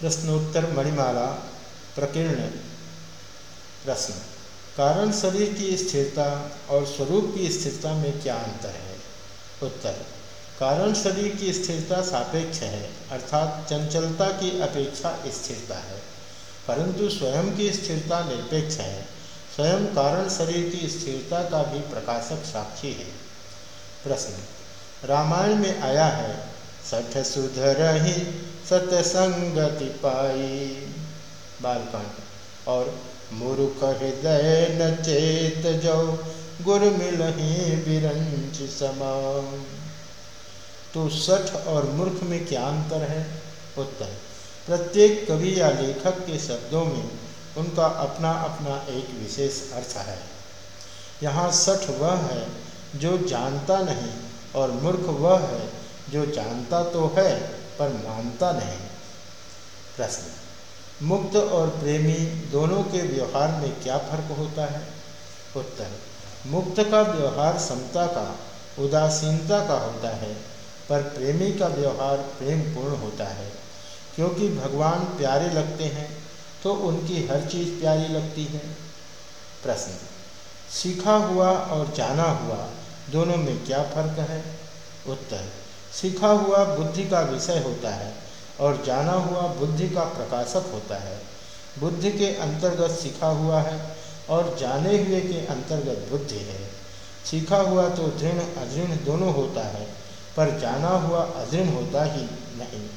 प्रश्नोत्तर मणिमाला प्रकीर्ण प्रश्न। कारण शरीर की स्थिरता और स्वरूप की स्थिरता में क्या अंतर है? उत्तर। कारण शरीर की स्थिरता सापेक्ष है, अर्थात चंचलता की अपेक्षा स्थिरता है। परंतु स्वयं की स्थिरता निरपेक्ष है। स्वयं कारण शरीर की स्थिरता का भी प्रकाशक साक्षी है। प्रश्न। रामायण में आया है सठ सुधर ही सतसंगति पाई। बालकांड। और मूर्ख हृदय न चेत जो गुर मिलही बिरंज समा। तो सठ और मूर्ख में क्या अंतर है? उत्तर, प्रत्येक कवि या लेखक के शब्दों में उनका अपना अपना एक विशेष अर्थ है। यहाँ सठ वह है जो जानता नहीं और मूर्ख वह है जो जानता तो है, पर मानता नहीं। प्रश्न, मुक्त और प्रेमी दोनों के व्यवहार में क्या फ़र्क होता है? उत्तर, मुक्त का व्यवहार समता का, उदासीनता का होता है, पर प्रेमी का व्यवहार प्रेम पूर्ण होता है। क्योंकि भगवान प्यारे लगते हैं तो उनकी हर चीज़ प्यारी लगती है। प्रश्न, सीखा हुआ और जाना हुआ दोनों में क्या फ़र्क है? उत्तर सीखा हुआ बुद्धि का विषय होता है और जाना हुआ बुद्धि का प्रकाशक होता है। बुद्धि के अंतर्गत सीखा हुआ है और जाने हुए के अंतर्गत बुद्धि है। सीखा हुआ तो दृढ़, अदृढ़ दोनों होता है, पर जाना हुआ अजीर्ण होता ही नहीं।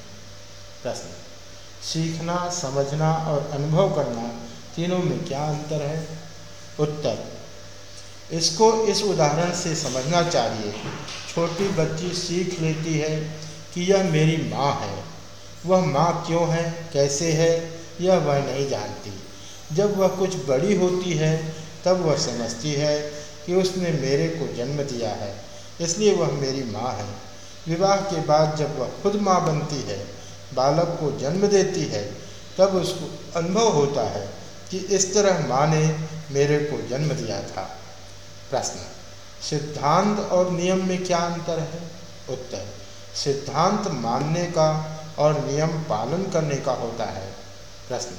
प्रश्न। सीखना, समझना और अनुभव करना तीनों में क्या अंतर है? उत्तर। इसको इस उदाहरण से समझना चाहिए छोटी बच्ची सीख लेती है कि यह मेरी माँ है। वह माँ क्यों है? कैसे है? यह वह नहीं जानती। जब वह कुछ बड़ी होती है, तब वह समझती है कि उसने मेरे को जन्म दिया है, इसलिए वह मेरी माँ है। विवाह के बाद जब वह खुद माँ बनती है, बालक को जन्म देती है, तब उसको अनुभव होता है कि इस तरह माँ ने मेरे को जन्म दिया था। प्रश्न। सिद्धांत और नियम में क्या अंतर है? उत्तर, सिद्धांत मानने का और नियम पालन करने का होता है। प्रश्न,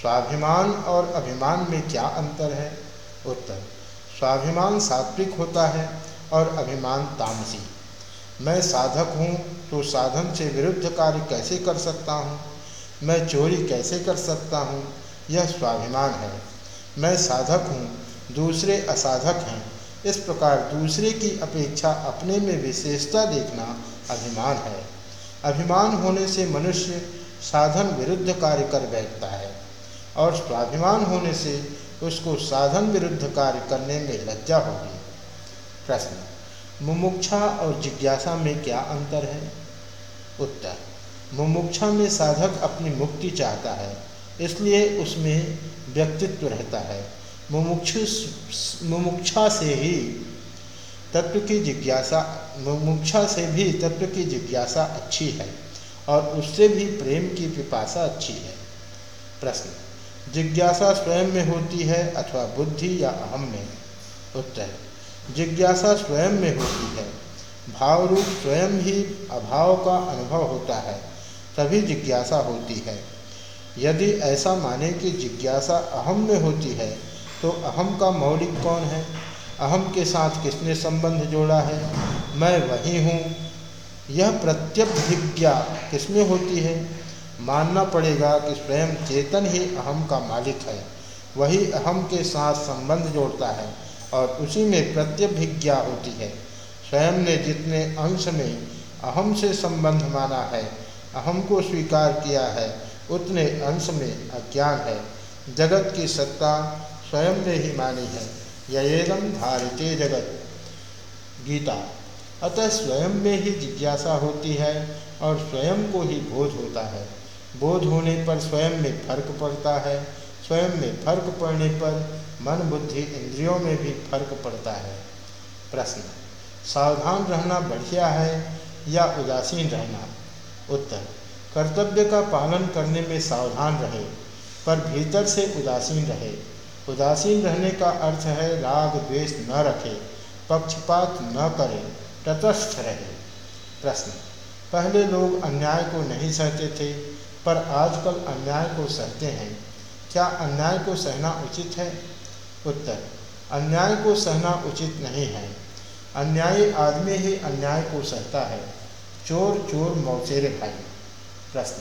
स्वाभिमान और अभिमान में क्या अंतर है? उत्तर, स्वाभिमान सात्विक होता है और अभिमान तामसी। मैं साधक हूँ तो साधन से विरुद्ध कार्य कैसे कर सकता हूँ? मैं चोरी कैसे कर सकता हूँ? यह स्वाभिमान है। मैं साधक हूँ, दूसरे असाधक हैं इस प्रकार दूसरे की अपेक्षा अपने में विशेषता देखना अभिमान है। अभिमान होने से मनुष्य साधन विरुद्ध कार्य कर बैठता है और स्वाभिमान होने से उसको साधन विरुद्ध कार्य करने में लज्जा होगी। प्रश्न, मुमुक्षा और जिज्ञासा में क्या अंतर है? उत्तर, मुमुक्षा में साधक अपनी मुक्ति चाहता है, इसलिए उसमें व्यक्तित्व रहता है। मुमुक्षु मुमुक्षा से ही तत्व की जिज्ञासा, मुमुक्षा से भी तत्व की जिज्ञासा अच्छी है और उससे भी प्रेम की पिपासा अच्छी है। प्रश्न, जिज्ञासा स्वयं में होती है अथवा बुद्धि या अहम में? उत्तर, जिज्ञासा स्वयं में होती है। भाव रूप स्वयं ही अभाव का अनुभव होता है, तभी जिज्ञासा होती है। यदि ऐसा माने कि जिज्ञासा अहम में होती है तो अहम का मौलिक कौन है? अहम के साथ किसने संबंध जोड़ा है? मैं वही हूँ। यह प्रत्यभिज्ञा किसमें होती है? मानना पड़ेगा कि स्वयं चेतन ही अहम का मालिक है। वही अहम के साथ संबंध जोड़ता है और उसी में प्रत्यभिज्ञा होती है। स्वयं ने जितने अंश में अहम से संबंध माना है, अहम को स्वीकार किया है, उतने अंश में अज्ञान है। जगत की सत्ता स्वयं ने ही मानी है। यम धारिते जगत। गीता। अतः स्वयं में ही जिज्ञासा होती है और स्वयं को ही बोध होता है। बोध होने पर स्वयं में फ़र्क पड़ता है। स्वयं में फ़र्क पड़ने पर मन बुद्धि इंद्रियों में भी फ़र्क पड़ता है। प्रश्न। सावधान रहना बढ़िया है या उदासीन रहना? उत्तर। कर्तव्य का पालन करने में सावधान रहे, पर भीतर से उदासीन रहे। उदासीन रहने का अर्थ है राग द्वेष न रखे, पक्षपात न करे, तटस्थ रहे। प्रश्न। पहले लोग अन्याय को नहीं सहते थे, पर आजकल अन्याय को सहते हैं। क्या अन्याय को सहना उचित है? उत्तर। अन्याय को सहना उचित नहीं है। अन्यायी आदमी ही अन्याय को सहता है। चोर चोर मौसेरे भाई। प्रश्न।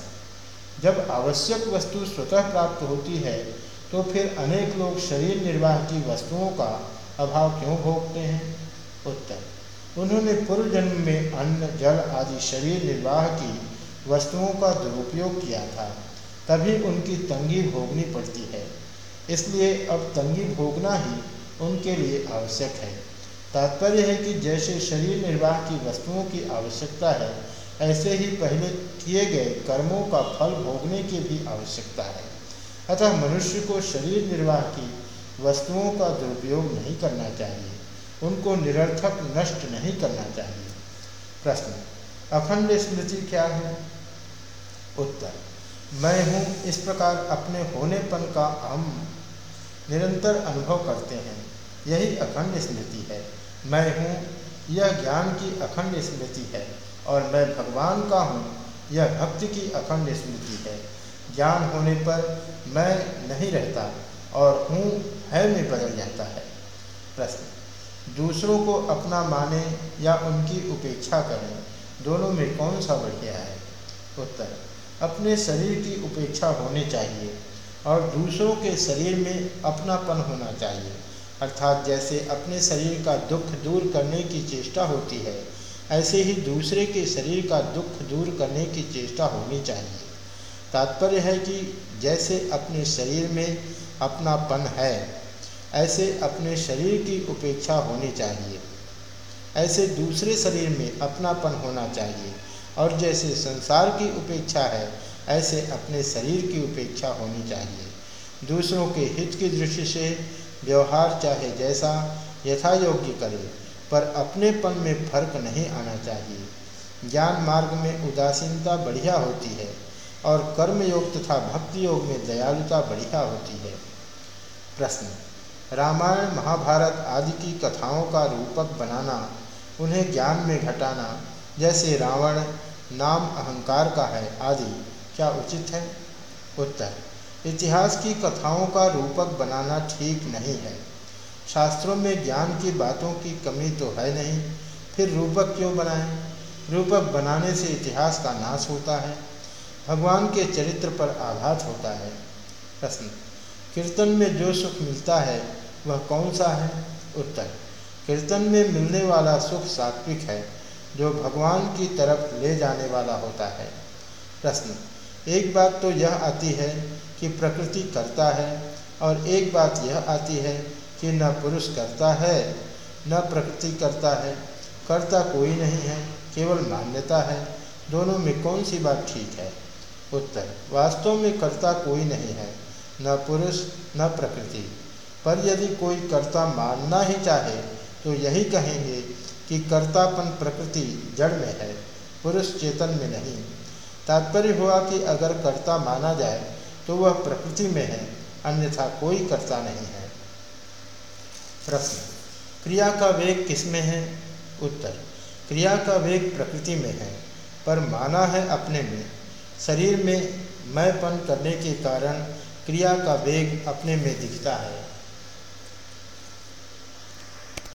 जब आवश्यक वस्तु स्वतः प्राप्त होती है तो फिर अनेक लोग शरीर निर्वाह की वस्तुओं का अभाव क्यों भोगते हैं? उत्तर, उन्होंने पूर्व जन्म में अन्न, जल आदि शरीर निर्वाह की वस्तुओं का दुरुपयोग किया था। तभी उनकी तंगी भोगनी पड़ती है। इसलिए अब तंगी भोगना ही उनके लिए आवश्यक है। तात्पर्य है कि जैसे शरीर निर्वाह की वस्तुओं की आवश्यकता है, ऐसे ही पहले किए गए कर्मों का फल भोगने की भी आवश्यकता है। अतः मनुष्य को शरीर निर्वाह की वस्तुओं का दुरुपयोग नहीं करना चाहिए। उनको निरर्थक नष्ट नहीं करना चाहिए। प्रश्न, अखंड स्मृति क्या है? उत्तर, मैं हूँ इस प्रकार अपने होनेपन का हम निरंतर अनुभव करते हैं। यही अखंड स्मृति है। मैं हूँ, यह ज्ञान की अखंड स्मृति है और मैं भगवान का हूँ, यह भक्ति की अखंड स्मृति है। ज्ञान होने पर मैं नहीं रहता और हूँ है में बदल जाता है। प्रश्न, दूसरों को अपना माने या उनकी उपेक्षा करें, दोनों में कौन सा बढ़िया है? उत्तर, अपने शरीर की उपेक्षा होनी चाहिए और दूसरों के शरीर में अपनापन होना चाहिए। अर्थात जैसे अपने शरीर का दुख दूर करने की चेष्टा होती है, ऐसे ही दूसरे के शरीर का दुख दूर करने की चेष्टा होनी चाहिए। तात्पर्य है कि जैसे अपने शरीर में अपनापन है, ऐसे अपने शरीर की उपेक्षा होनी चाहिए। ऐसे दूसरे शरीर में अपनापन होना चाहिए। और जैसे संसार की उपेक्षा है, ऐसे अपने शरीर की उपेक्षा होनी चाहिए। दूसरों के हित की दृष्टि से व्यवहार चाहे जैसा यथा योग्य करे, पर अपनेपन में फ़र्क नहीं आना चाहिए। ज्ञान मार्ग में उदासीनता बढ़िया होती है। और कर्म योग तथा भक्ति योग में दयालुता बढ़िया होती है। प्रश्न, रामायण, महाभारत आदि की कथाओं का रूपक बनाना, उन्हें ज्ञान में घटाना, जैसे रावण, नाम अहंकार का है आदि, क्या उचित है? उत्तर, इतिहास की कथाओं का रूपक बनाना ठीक नहीं है। शास्त्रों में ज्ञान की बातों की कमी तो है नहीं, फिर रूपक क्यों बनाएँ? रूपक बनाने से इतिहास का नाश होता है। भगवान के चरित्र पर आघात होता है? प्रश्न। कीर्तन में जो सुख मिलता है, वह कौन सा है? उत्तर। कीर्तन में मिलने वाला सुख सात्विक है, जो भगवान की तरफ़ ले जाने वाला होता है। प्रश्न। एक बात तो यह आती है कि प्रकृति करता है, और एक बात यह आती है कि न पुरुष करता है, न प्रकृति करता है। करता कोई नहीं है, केवल मान्यता है। दोनों में कौन सी बात ठीक है? उत्तर। वास्तव में कर्ता कोई नहीं है, न पुरुष, न प्रकृति। पर यदि कोई कर्ता मानना ही चाहे तो यही कहेंगे कि कर्तापन प्रकृति जड़ में है, पुरुष चेतन में नहीं। तात्पर्य हुआ कि अगर कर्ता माना जाए तो वह प्रकृति में है, अन्यथा कोई कर्ता नहीं है। प्रश्न। क्रिया का वेग किसमें है? उत्तर। क्रिया का वेग प्रकृति में है, पर माना है अपने में। शरीर में मैंपन करने के कारण क्रिया का वेग अपने में दिखता है।